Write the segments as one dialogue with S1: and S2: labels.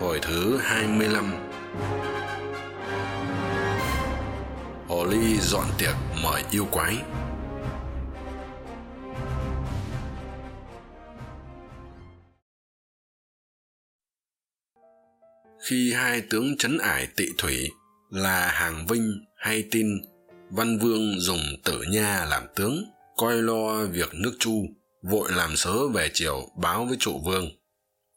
S1: Hồi thứ 25 Hồ Ly dọn tiệc mời yêu quái. Khi hai tướng trấn ải tị thủy là Hàng Vinh hay tin Văn Vương dùng tử nha làm tướng, coi lo việc nước chu, vội làm sớ về triều báo với trụ vương.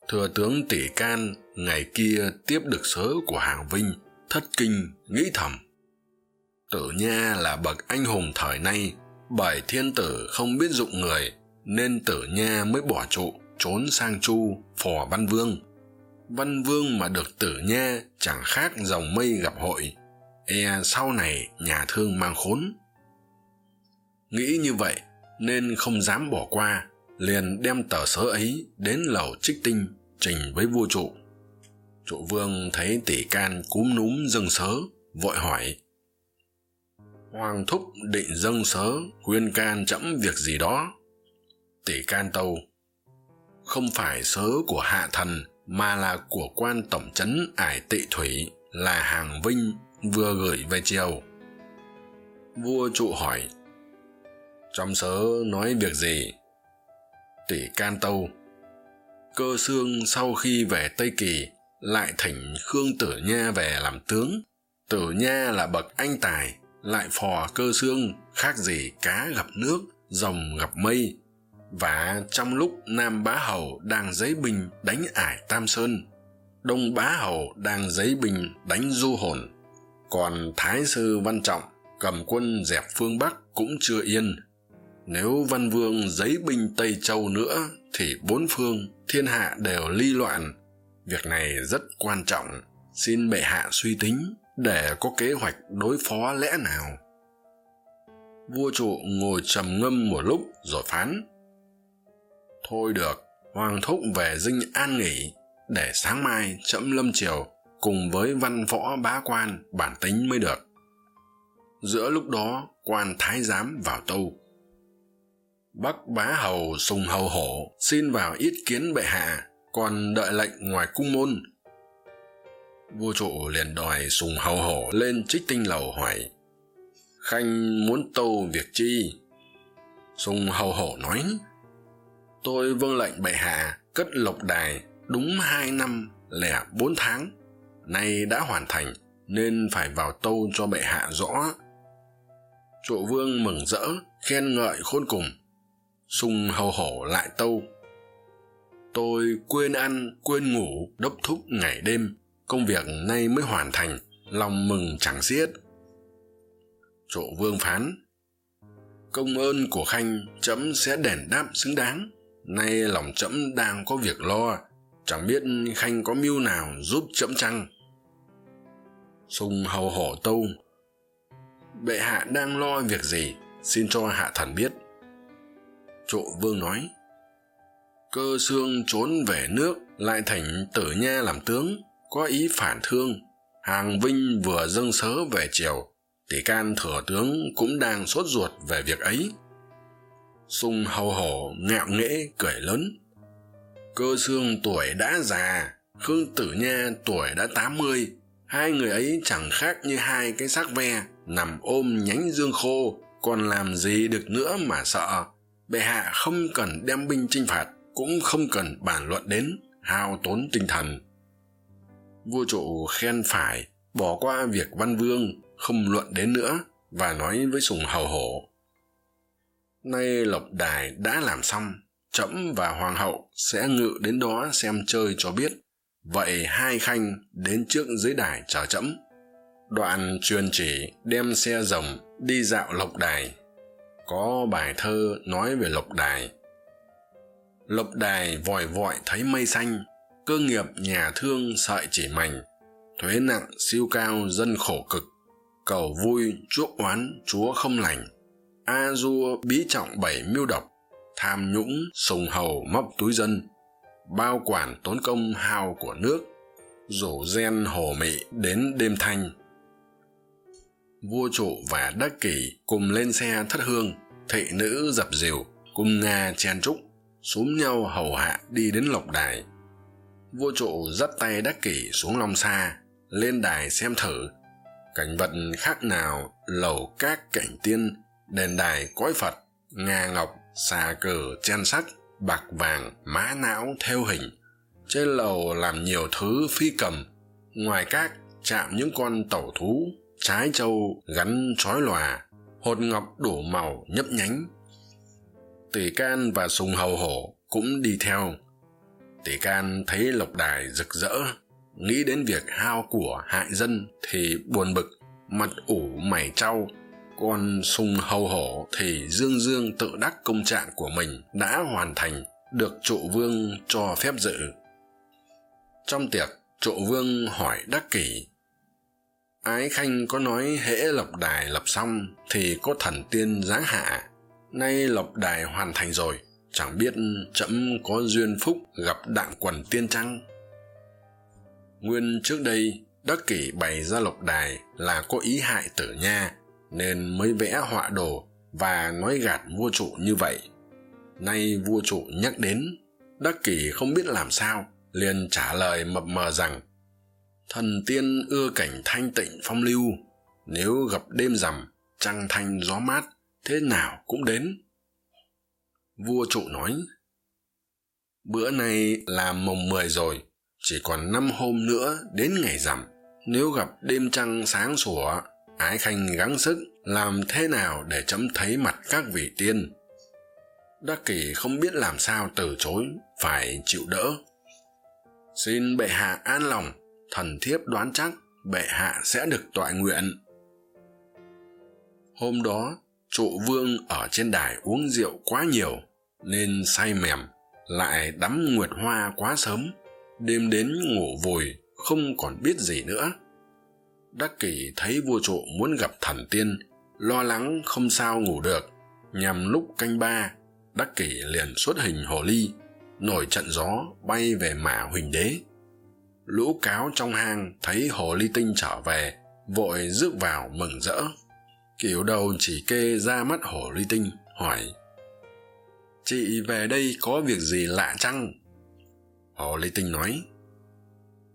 S1: Thừa tướng tỷ can ngày kia tiếp được sớ của hàng vinh, thất kinh, nghĩ thầm. Tử nha là bậc anh hùng thời nay, bởi thiên tử không biết dụng người, nên tử nha mới bỏ trụ, trốn sang chu phò văn vương. Văn vương mà được tử nha chẳng khác dòng mây gặp hội. E sau này nhà thương mang khốn. Nghĩ như vậy, nên không dám bỏ qua, liền đem tờ sớ ấy đến lầu trích tinh trình với vua trụ trụ vương thấy tỷ can cúm núm dâng sớ, vội hỏi. Hoàng thúc định dâng sớ, khuyên can trẫm việc gì đó. Tỷ can tâu. Không phải sớ của hạ thần, mà là của quan tổng trấn ải tị thủy, là hàng vinh, vừa gửi về triều. Vua trụ hỏi. Trong sớ nói việc gì? Tỷ can tâu. Cơ xương sau khi về tây kỳ lại thỉnh khương tử nha về làm tướng. Tử nha là bậc anh tài, lại phò cơ xương, khác gì cá gặp nước, rồng gặp mây. Và trong lúc nam bá hầu đang giấy binh đánh ải tam sơn, đông bá hầu đang giấy binh đánh du hồn. Còn thái sư văn trọng cầm quân dẹp phương bắc cũng chưa yên. Nếu văn vương giấy binh tây châu nữa thì bốn phương, thiên hạ đều ly loạn việc này rất quan trọng. Xin bệ hạ suy tính để có kế hoạch đối phó lẽ nào. Vua trụ ngồi trầm ngâm một lúc rồi phán. Thôi được, hoàng thúc về dinh an nghỉ, để sáng mai trẫm lâm triều cùng với văn võ bá quan bản tính mới được. Giữa lúc đó, quan thái giám vào tâu. Bắc bá hầu sùng hầu hổ xin vào yết kiến bệ hạ còn đợi lệnh ngoài cung môn. Vua trụ liền đòi sùng hầu hổ lên trích tinh lầu hỏi, khanh muốn tâu việc chi? Sùng hầu hổ nói, tôi vâng lệnh bệ hạ cất lộc đài đúng hai năm lẻ bốn tháng, nay đã hoàn thành nên phải vào tâu cho bệ hạ rõ. Trụ vương mừng rỡ, khen ngợi khôn cùng. Sung hầu hổ lại tâu tôi quên ăn, quên ngủ, đốc thúc ngày đêm. Công việc nay mới hoàn thành, lòng mừng chẳng xiết. Trộ vương phán, công ơn của khanh trẫm sẽ đền đáp xứng đáng. Nay lòng trẫm đang có việc lo, chẳng biết khanh có mưu nào giúp trẫm chăng? Sung hầu hổ tâu, bệ hạ đang lo việc gì? Xin cho hạ thần biết. Trộ vương nói cơ xương trốn về nước, lại thỉnh tử nha làm tướng, có ý phản thương. Hàng vinh vừa dâng sớ về triều tỷ can thừa tướng cũng đang sốt ruột về việc ấy. Sung hầu hổ ngạo nghễ cười lớn. Cơ xương tuổi đã già khương tử nha tuổi đã tám mươi. Hai người ấy chẳng khác như hai cái xác ve, nằm ôm nhánh dương khô, còn làm gì được nữa mà sợ. Bệ hạ không cần đem binh chinh phạt cũng không cần bàn luận đến hao tốn tinh thần. Vua trụ khen phải bỏ qua việc văn vương không luận đến nữa và nói với sùng hầu hổ, nay lộc đài đã làm xong, trẫm và hoàng hậu sẽ ngự đến đó xem chơi cho biết. Vậy hai khanh đến trước dưới đài chờ trẫm. Đoạn truyền chỉ đem xe rồng đi dạo lộc đài. Có bài thơ nói về lộc đài lộc đài vòi vọi thấy mây xanh, cơ nghiệp nhà thương sợi chỉ mảnh, thuế nặng siêu cao dân khổ cực, cầu vui chuốc oán chúa không lành. A dua bí trọng bảy mưu độc, tham nhũng sùng hầu móc túi dân, bao quản tốn công hao của nước, rủ gen hồ mị đến đêm thanh. Vua trụ và đắc kỷ cùng lên xe thất hương, thị nữ dập dìu cung nga chen trúc xúm nhau hầu hạ đi đến lộc đài. Vua trụ dắt tay đắc kỷ xuống long xa lên đài xem thử. Cảnh vật khác nào lầu các cảnh tiên, đền đài cõi phật, nga ngọc, xà cờ chen sắt, bạc vàng, mã não theo hình. Trên lầu làm nhiều thứ phi cầm, ngoài các chạm những con tẩu thú, trái trâu gắn trói lòa, hột ngọc đủ màu nhấp nhánh tỷ can và sùng hầu hổ cũng đi theo. Tỷ can thấy lộc đài rực rỡ, nghĩ đến việc hao của hại dân thì buồn bực, mặt ủ mày trau. Còn sùng hầu hổ thì dương dương tự đắc công trạng của mình đã hoàn thành, được trụ vương cho phép dự. Trong tiệc, trụ vương hỏi đắc kỷ, ái khanh có nói hễ lộc đài lập xong thì có thần tiên giáng hạ? Nay lộc đài hoàn thành rồi, chẳng biết trẫm có duyên phúc gặp đạm quần tiên trăng. Nguyên trước đây đắc kỷ bày ra lộc đài là có ý hại tử nha, nên mới vẽ họa đồ và nói gạt vua trụ như vậy. Nay vua trụ nhắc đến đắc kỷ không biết làm sao, liền trả lời mập mờ rằng, thần tiên ưa cảnh thanh tịnh phong lưu, nếu gặp đêm rằm, trăng thanh gió mát thế nào cũng đến. Vua trụ nói, bữa nay là mồng mười rồi, chỉ còn năm hôm nữa đến ngày rằm. Nếu gặp đêm trăng sáng sủa, ái khanh gắng sức làm thế nào để chấm thấy mặt các vị tiên? Đắc kỷ không biết làm sao từ chối, phải chịu đỡ. Xin bệ hạ an lòng, thần thiếp đoán chắc bệ hạ sẽ được toại nguyện. Hôm đó trụ vương ở trên đài uống rượu quá nhiều, nên say mềm, lại đắm nguyệt hoa quá sớm, đêm đến ngủ vùi, không còn biết gì nữa. Đắc kỷ thấy vua trụ muốn gặp thần tiên, lo lắng không sao ngủ được. Nhằm lúc canh ba, đắc kỷ liền xuất hình hồ ly, nổi trận gió bay về mả huỳnh đế. Lũ cáo trong hang thấy hồ ly tinh trở về, vội rước vào mừng rỡ kiểu đầu chỉ kê ra mắt hổ ly tinh, hỏi, chị về đây có việc gì lạ chăng? Hổ ly tinh nói,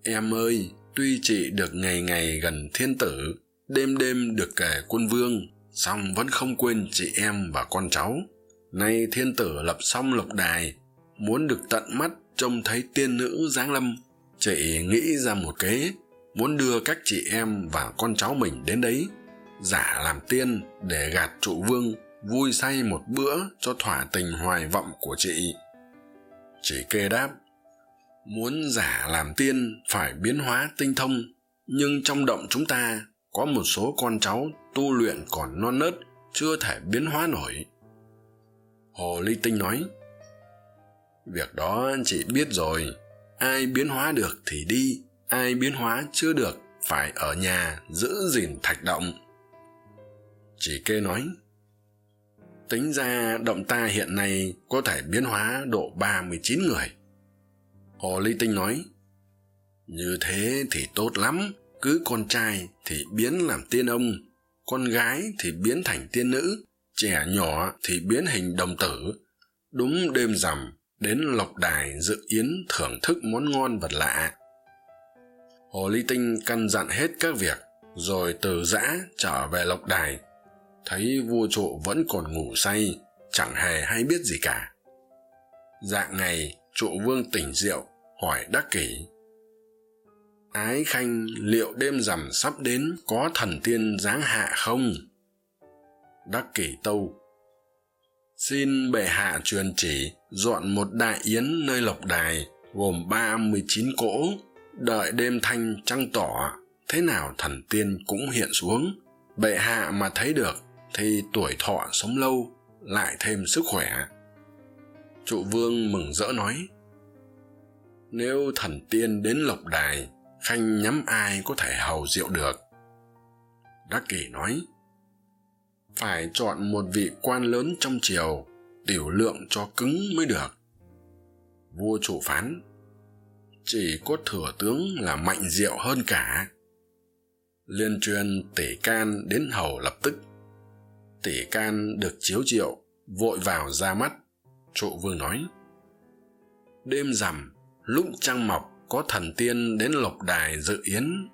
S1: em ơi, tuy chị được ngày ngày gần thiên tử, đêm đêm được kể quân vương, song vẫn không quên chị em và con cháu. Nay thiên tử lập xong lộc đài, muốn được tận mắt trông thấy tiên nữ giáng lâm, chị nghĩ ra một kế, muốn đưa các chị em và con cháu mình đến đấy giả làm tiên để gạt trụ vương, vui say một bữa cho thỏa tình hoài vọng của chị. Chị kê đáp, muốn giả làm tiên phải biến hóa tinh thông, nhưng trong động chúng ta có một số con cháu tu luyện còn non nớt, chưa thể biến hóa nổi. Hồ ly tinh nói, việc đó chị biết rồi, ai biến hóa được thì đi, ai biến hóa chưa được phải ở nhà giữ gìn thạch động chỉ kê nói, tính ra động ta hiện nay có thể biến hóa độ ba mươi chín người. Hồ ly tinh nói, như thế thì tốt lắm, cứ con trai thì biến làm tiên ông, con gái thì biến thành tiên nữ, trẻ nhỏ thì biến hình đồng tử. Đúng đêm rằm, đến lộc đài dự yến thưởng thức món ngon vật lạ. Hồ ly tinh căn dặn hết các việc, rồi từ giã trở về lộc đài thấy vua trộ vẫn còn ngủ say, chẳng hề hay biết gì cả. Dạng ngày, trộ vương tỉnh rượu, hỏi đắc kỷ. Ái khanh, liệu đêm rằm sắp đến có thần tiên giáng hạ không? Đắc kỷ tâu. Xin bệ hạ truyền chỉ, dọn một đại yến nơi lộc đài, gồm ba mươi chín cỗ, đợi đêm thanh trăng tỏ. Thế nào thần tiên cũng hiện xuống? Bệ hạ mà thấy được thì tuổi thọ sống lâu lại thêm sức khỏe. Trụ vương mừng rỡ nói, nếu thần tiên đến lộc đài, khanh nhắm ai có thể hầu rượu được? Đắc kỷ nói, phải chọn một vị quan lớn trong triều, tiểu lượng cho cứng mới được. Vua chủ phán, chỉ có thừa tướng là mạnh diệu hơn cả. Liên truyền tỷ can đến hầu lập tức tỷ can được chiếu triệu, vội vào ra mắt. Trụ vương nói, đêm rằm lúc trăng mọc, có thần tiên đến lộc đài dự yến.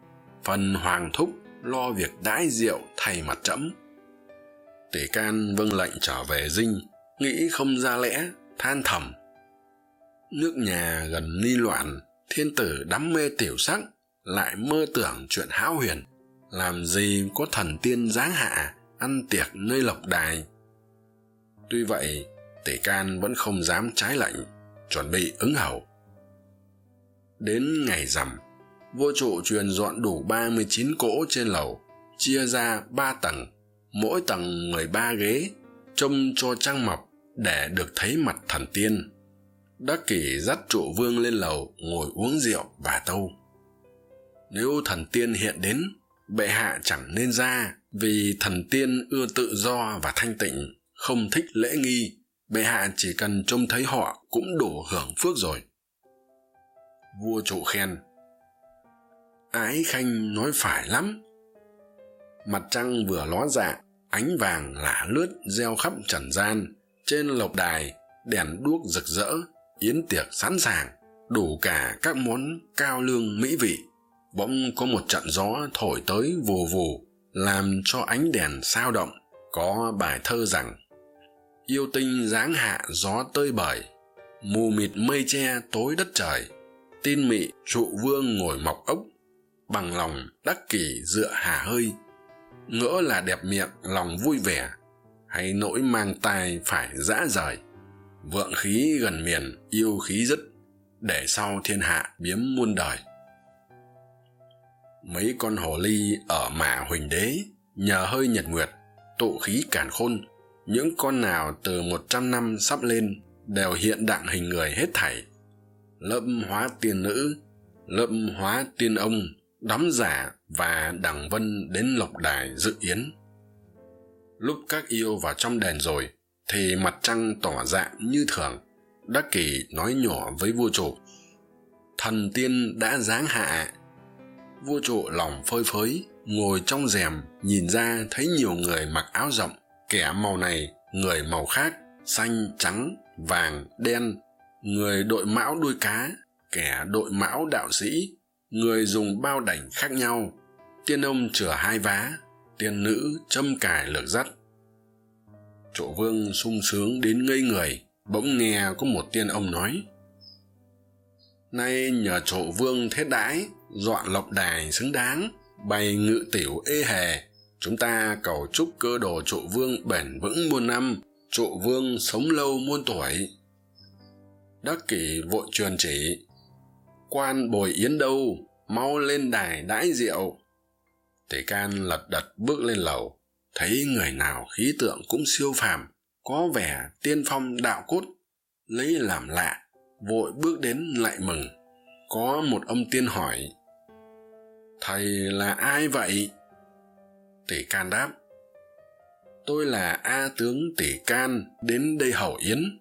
S1: Phần hoàng thúc lo việc đãi rượu thay mặt trẫm. Tỷ can vâng lệnh trở về dinh, nghĩ không ra lẽ, than thầm, nước nhà gần ni loạn, thiên tử đắm mê tiểu sắc, lại mơ tưởng chuyện hão huyền. Làm gì có thần tiên giáng hạ ăn tiệc nơi lộc đài. Tuy vậy, tể can vẫn không dám trái lệnh, chuẩn bị ứng hầu. Đến ngày rằm, vua trụ truyền dọn đủ ba mươi chín cỗ trên lầu, chia ra ba tầng, mỗi tầng mười ba ghế, trông cho trăng mọc để được thấy mặt thần tiên. Đắc kỷ dắt trụ vương lên lầu ngồi uống rượu và tâu. Nếu thần tiên hiện đến bệ hạ chẳng nên ra, vì thần tiên ưa tự do và thanh tịnh, không thích lễ nghi. Bệ hạ chỉ cần trông thấy họ cũng đủ hưởng phước rồi. Vua trụ khen. Ái khanh nói phải lắm. Mặt trăng vừa ló dạng ánh vàng lả lướt gieo khắp trần gian. Trên lộc đài, đèn đuốc rực rỡ, yến tiệc sẵn sàng, đủ cả các món cao lương mỹ vị bỗng có một trận gió thổi tới vù vù, làm cho ánh đèn sao động, có bài thơ rằng, yêu tinh dáng hạ gió tơi bời, mù mịt mây che tối đất trời. Tin mị trụ vương ngồi mọc ốc, bằng lòng đắc kỷ dựa hà hơi. Ngỡ là đẹp miệng lòng vui vẻ, hay nỗi mang tai phải dã rời. Vượng khí gần miền yêu khí dứt, để sau thiên hạ biếm muôn đời mấy con hồ ly ở mả huỳnh đế nhờ hơi nhật nguyệt, tụ khí cản khôn. Những con nào từ một trăm năm sắp lên đều hiện đặng hình người hết thảy. Lâm hóa tiên nữ lâm hóa tiên ông đóng giả và đằng vân đến lộc đài dự yến. Lúc các yêu vào trong đền rồi, thì mặt trăng tỏ dạng như thường, đắc kỷ nói nhỏ với vua chủ. Thần tiên đã giáng hạ vua trụ lòng phơi phới, ngồi trong rèm, nhìn ra thấy nhiều người mặc áo rộng, kẻ màu này, người màu khác, xanh, trắng, vàng, đen, người đội mão đuôi cá, kẻ đội mão đạo sĩ, người dùng bao đảnh khác nhau. Tiên ông chửa hai vá, tiên nữ châm cài lược dắt. Chỗ vương sung sướng đến ngây người, bỗng nghe có một tiên ông nói, nay nhờ chỗ vương thế đãi dọn lộc đài xứng đáng, bày ngự tiểu ê hề. Chúng ta cầu chúc cơ đồ trụ vương bền vững muôn năm, trụ vương sống lâu muôn tuổi. Đắc kỷ vội truyền chỉ, quan bồi yến đâu, mau lên đài đãi rượu. Tề can lật đật bước lên lầu, thấy người nào khí tượng cũng siêu phàm, có vẻ tiên phong đạo cốt. Lấy làm lạ, vội bước đến lại mừng, có một ông tiên hỏi thầy là ai vậy? Tỷ can đáp, tôi là a tướng tỷ can đến đây hầu yến.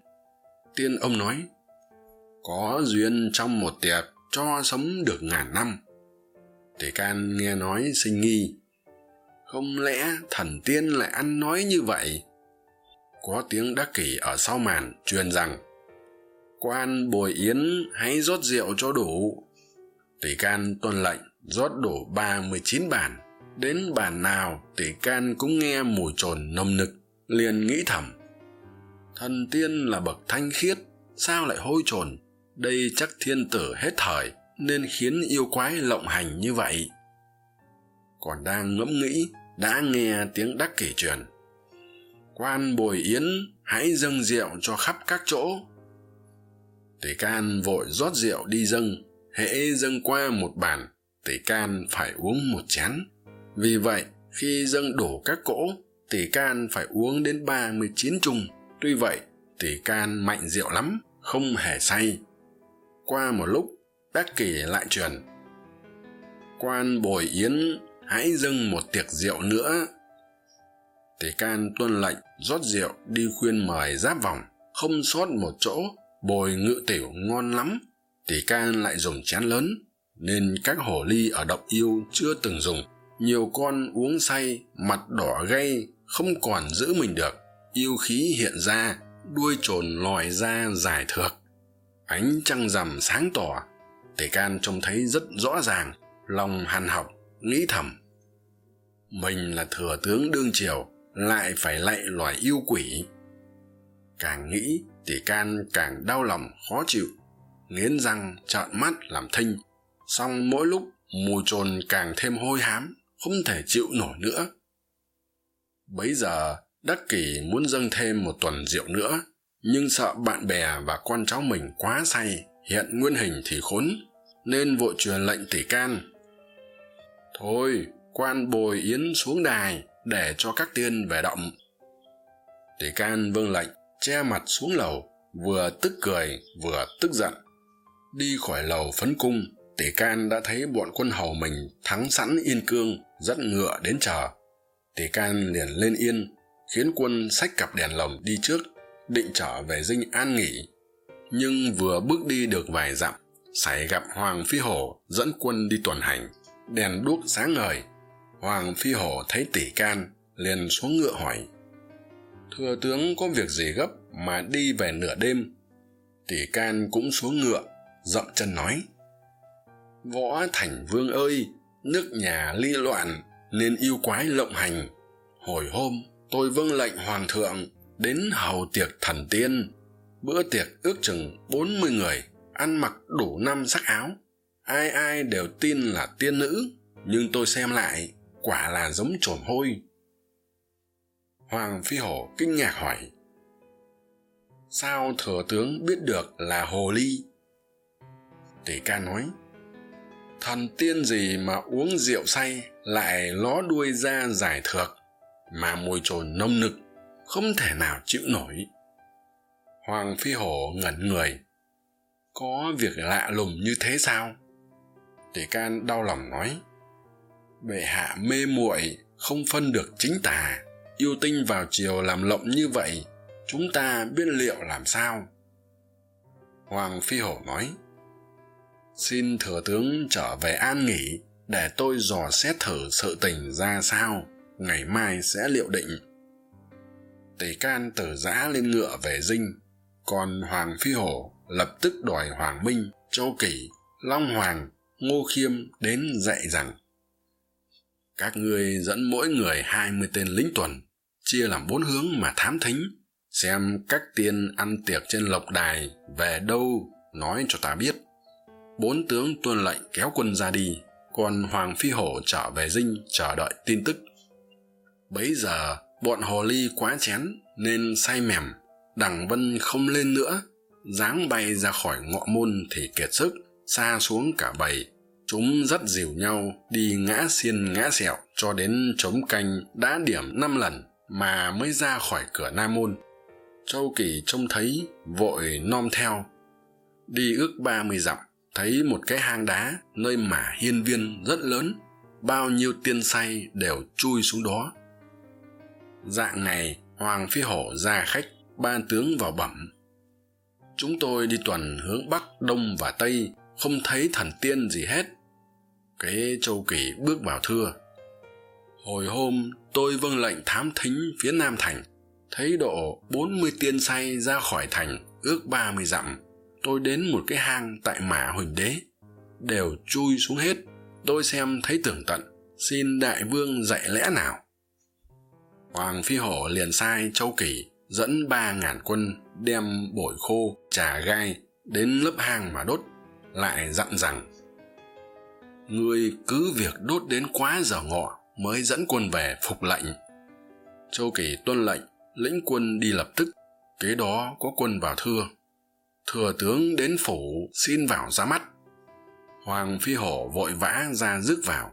S1: Tiên ông nói, có duyên trong một tiệc cho sống được ngàn năm. Tỷ can nghe nói sinh nghi, không lẽ thần tiên lại ăn nói như vậy? Có tiếng đắc kỷ ở sau màn truyền rằng, quan bồi yến hãy rót rượu cho đủ. Tỷ can tuân lệnh rót đổ ba mươi chín bản. Đến bản nào tỷ can cũng nghe mùi trồn nồng nực, liền nghĩ thầm. Thần tiên là bậc thanh khiết, sao lại hôi trồn? Đây chắc thiên tử hết thời, nên khiến yêu quái lộng hành như vậy. Còn đang ngẫm nghĩ, đã nghe tiếng đắc kể truyền quan bồi yến, hãy dâng rượu cho khắp các chỗ. Tỷ can vội rót rượu đi dâng, hễ dâng qua một bàn tỷ can phải uống một chén. Vì vậy, khi dâng đổ các cỗ tỷ can phải uống đến ba mươi chín chung. Tuy vậy tỷ can mạnh rượu lắm, không hề say. Qua một lúc, bác kỳ lại truyền. Quan bồi yến, hãy dâng một tiệc rượu nữa. Tỷ can tuân lệnh, rót rượu, đi khuyên mời giáp vòng. Không sót một chỗ, bồi ngự tiểu ngon lắm. Tỷ can lại dùng chén lớn nên các hồ ly ở động yêu chưa từng dùng. Nhiều con uống say, mặt đỏ gay, không còn giữ mình được. Yêu khí hiện ra, đuôi trồn lòi ra dài thược. Ánh trăng rằm sáng tỏ. Tể can trông thấy rất rõ ràng, lòng hàn học, nghĩ thầm. Mình là thừa tướng đương triều, lại phải lạy loài yêu quỷ. Càng nghĩ tỷ can càng đau lòng, khó chịu. Nghiến răng, trợn mắt làm thinh song mỗi lúc mùi trồn càng thêm hôi hám, không thể chịu nổi nữa. Bấy giờ, đắc kỷ muốn dâng thêm một tuần rượu nữa, nhưng sợ bạn bè và con cháu mình quá say, hiện nguyên hình thì khốn, nên vội truyền lệnh tỷ can. Thôi, quan bồi yến xuống đài để cho các tiên về động. Tỷ can vâng lệnh, che mặt xuống lầu, vừa tức cười, vừa tức giận. Đi khỏi lầu phấn cung tỷ can đã thấy bọn quân hầu mình thắng sẵn yên cương, dẫn ngựa đến chờ. Tỷ can liền lên yên, khiến quân xách cặp đèn lồng đi trước, định trở về dinh an nghỉ. Nhưng vừa bước đi được vài dặm xảy gặp hoàng phi hổ dẫn quân đi tuần hành, đèn đuốc sáng ngời. Hoàng phi hổ thấy tỷ can liền xuống ngựa hỏi, thừa tướng có việc gì gấp mà đi về nửa đêm? Tỷ can cũng xuống ngựa, dậm chân nói võ thành vương ơi, nước nhà ly loạn nên yêu quái lộng hành. Hồi hôm tôi vâng lệnh hoàng thượng đến hầu tiệc thần tiên. Bữa tiệc ước chừng bốn mươi người, ăn mặc đủ năm sắc áo. Ai ai đều tin là tiên nữ, nhưng tôi xem lại, quả là giống trồn hôi. Hoàng phi hổ kinh ngạc hỏi, sao thừa tướng biết được là hồ ly? Tỷ ca nói thần tiên gì mà uống rượu say lại ló đuôi ra giải thược, mà mùi trồn nông nực, không thể nào chịu nổi. Hoàng phi hổ ngẩn người. Có việc lạ lùng như thế sao? Tỷ can đau lòng nói. Bệ hạ mê muội, không phân được chính tà. Yêu tinh vào chiều làm lộng như vậy, chúng ta biết liệu làm sao? Hoàng phi hổ nói xin thừa tướng trở về an nghỉ để tôi dò xét thử sự tình ra sao. Ngày mai sẽ liệu định. Tề can từ giã lên ngựa về dinh. Còn hoàng phi hổ lập tức đòi hoàng minh, châu kỷ, long hoàng, ngô khiêm đến dạy rằng, các ngươi dẫn mỗi người hai mươi tên lính tuần, chia làm bốn hướng mà thám thính, xem các tiên ăn tiệc trên lộc đài về đâu nói cho ta biết bốn tướng tuân lệnh kéo quân ra đi, còn hoàng phi hổ trở về dinh chờ đợi tin tức. Bấy giờ, bọn hồ ly quá chén nên say mềm, đằng vân không lên nữa dáng bay ra khỏi ngọ môn thì kiệt sức, xa xuống cả bầy. Chúng rất dìu nhau đi ngã xiên ngã sẹo cho đến trống canh đã điểm năm lần mà mới ra khỏi cửa nam môn. Châu kỳ trông thấy, vội nom theo. Đi ước ba mươi dặm thấy một cái hang đá nơi mà hiên viên rất lớn, bao nhiêu tiên say đều chui xuống đó. Dạng ngày, hoàng phi hổ ra khách ban tướng vào bẩm. Chúng tôi đi tuần hướng bắc, đông và tây, không thấy thần tiên gì hết. Cái châu kỳ bước vào thưa. Hồi hôm tôi vâng lệnh thám thính phía nam thành, thấy độ bốn mươi tiên say ra khỏi thành, ước ba mươi dặm tôi đến một cái hang tại mã huỳnh đế. Đều chui xuống hết. Tôi xem thấy tường tận. Xin đại vương dạy lẽ nào? Hoàng phi hổ liền sai châu kỷ dẫn ba ngàn quân đem bổi khô, trà gai đến lớp hang mà đốt, lại dặn rằng, ngươi cứ việc đốt đến quá giờ ngọ mới dẫn quân về phục lệnh. Châu kỳ tuân lệnh, lĩnh quân đi lập tức. Kế đó có quân vào thưa thừa tướng đến phủ xin vào ra mắt. Hoàng phi hổ vội vã ra rước vào.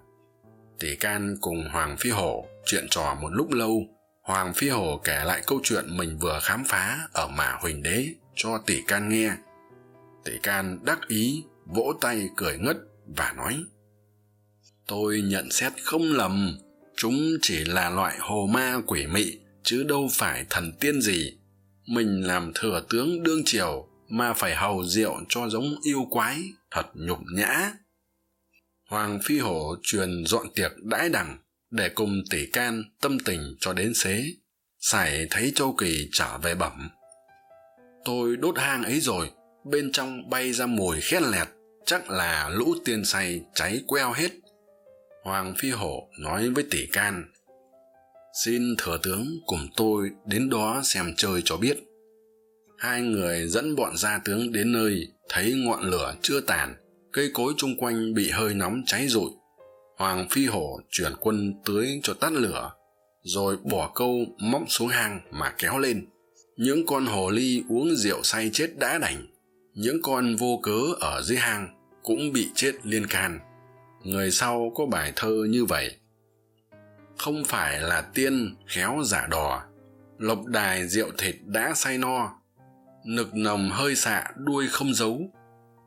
S1: Tỷ can cùng hoàng phi hổ chuyện trò một lúc lâu. Hoàng phi hổ kể lại câu chuyện mình vừa khám phá ở mã huỳnh đế cho tỷ can nghe. Tỷ can đắc ý, vỗ tay cười ngất và nói, tôi nhận xét không lầm. Chúng chỉ là loại hồ ma quỷ mị, chứ đâu phải thần tiên gì. Mình làm thừa tướng đương triều mà phải hầu rượu cho giống yêu quái thật nhục nhã. Hoàng phi hổ truyền dọn tiệc đãi đẳng để cùng tỷ can tâm tình cho đến xế. Sải thấy châu kỳ trở về bẩm, tôi đốt hang ấy rồi, bên trong bay ra mùi khét lẹt, chắc là lũ tiên say cháy queo hết. Hoàng phi hổ nói với tỷ can, xin thừa tướng cùng tôi đến đó xem chơi cho biết hai người dẫn bọn gia tướng đến nơi, thấy ngọn lửa chưa tàn, cây cối chung quanh bị hơi nóng cháy rụi. Hoàng phi hổ chuyển quân tưới cho tắt lửa, rồi bỏ câu móc xuống hang mà kéo lên. Những con hồ ly uống rượu say chết đã đành, những con vô cớ ở dưới hang cũng bị chết liên can. Người sau có bài thơ như vậy, không phải là tiên khéo giả đò, lộc đài rượu thịt đã say no nực nồng hơi xạ, đuôi không giấu.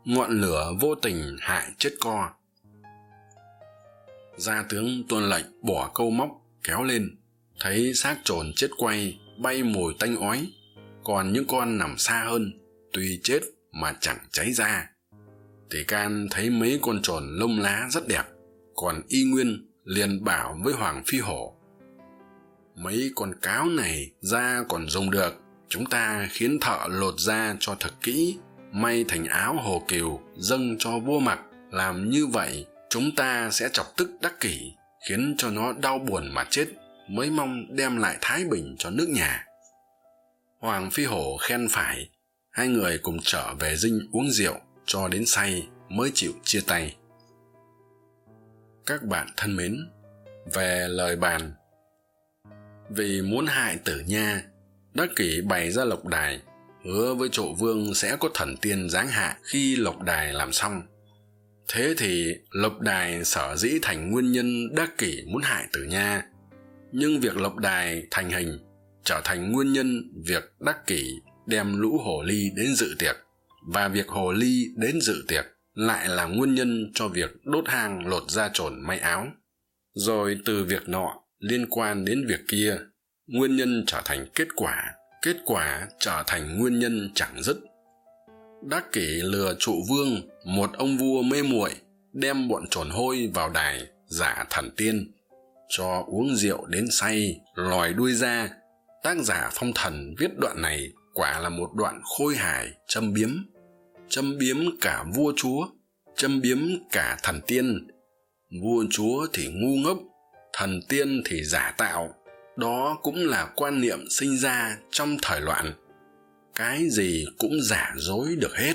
S1: Ngọn lửa vô tình hại chết co. Gia tướng tuân lệnh bỏ câu móc, kéo lên. Thấy xác trồn chết quay, bay mùi tanh ói. Còn những con nằm xa hơn, tuy chết mà chẳng cháy ra. Tỷ can thấy mấy con trồn lông lá rất đẹp, còn y nguyên liền bảo với hoàng phi hổ, mấy con cáo này da còn dùng được chúng ta khiến thợ lột da cho thật kỹ, may thành áo hồ kiều dâng cho vua mặc. Làm như vậy, chúng ta sẽ chọc tức đắc kỷ, khiến cho nó đau buồn mà chết, mới mong đem lại thái bình cho nước nhà. Hoàng phi hổ khen phải, hai người cùng trở về dinh uống rượu, cho đến say mới chịu chia tay. Các bạn thân mến, về lời bàn. Vì muốn hại tử nha đắc kỷ bày ra lộc đài, hứa với trụ vương sẽ có thần tiên giáng hạ khi lộc đài làm xong. Thế thì lộc đài sở dĩ thành nguyên nhân đắc kỷ muốn hại tử nha. Nhưng việc lộc đài thành hình trở thành nguyên nhân việc đắc kỷ đem lũ hồ ly đến dự tiệc. Và việc hồ ly đến dự tiệc lại là nguyên nhân cho việc đốt hang lột da trồn may áo. Rồi từ việc nọ liên quan đến việc kia nguyên nhân trở thành kết quả kết quả trở thành nguyên nhân chẳng dứt. Đắc kỷ lừa trụ vương, một ông vua mê muội, đem bọn trồn hôi vào đài giả thần tiên, cho uống rượu đến say, lòi đuôi ra. Tác giả phong thần viết đoạn này quả là một đoạn khôi hài, châm biếm châm biếm cả vua chúa, châm biếm cả thần tiên. Vua chúa thì ngu ngốc, thần tiên thì giả tạo đó cũng là quan niệm sinh ra trong thời loạn. Cái gì cũng giả dối được hết.